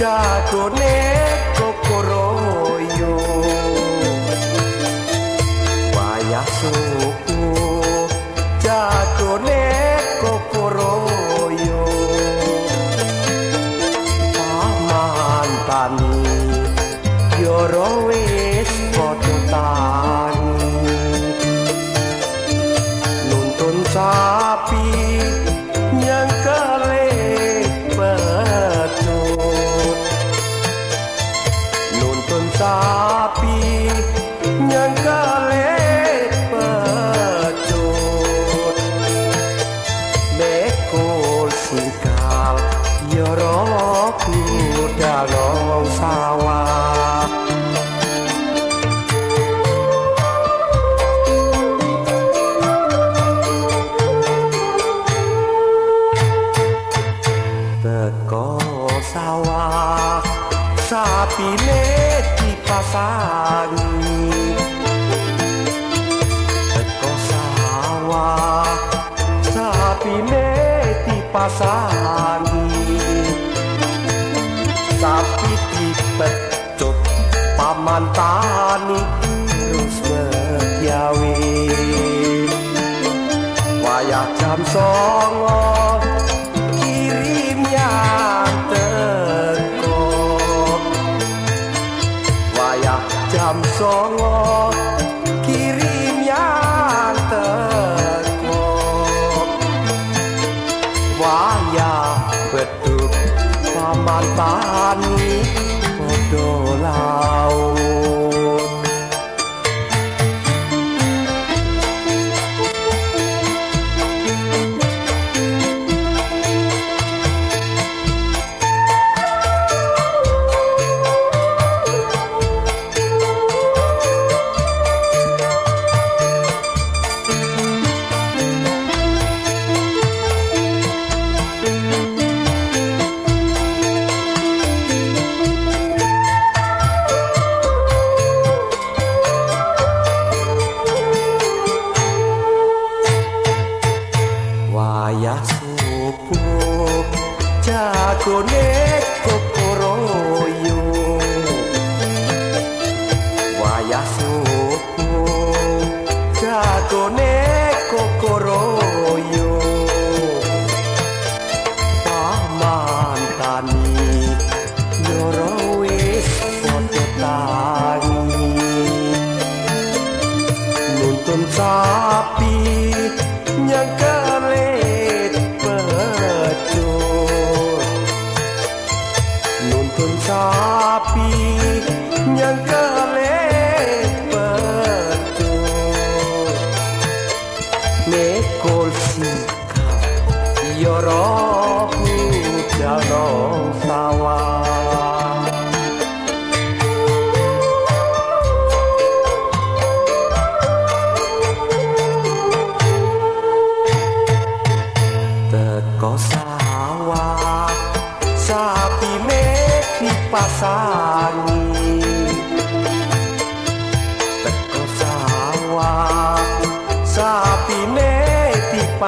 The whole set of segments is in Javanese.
jagone kokoroyo wayah suku jagone kokoroyo paman tani yoro wis padha tani. Nuntun sapi sapi nyangkale petut mekul sikal yoro kudalong sawah. Teko sawah sapine dipasangi teko sawah sapine dipasangi sapi dipecut paman tani terus megyawe wayah jam songo paman jagone kokoroyo wayah subuh jagone kokoroyo paman tani yoro wis padha tani nuntun sapi nyangkalet nuntun sapi nyangkalet pecur mekol sikap yoro dalong sawah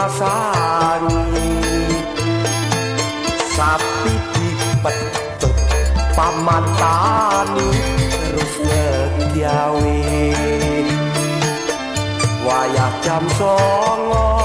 dipasangi sapi dipecut paman tani terus ngegawe. Wayah jam songo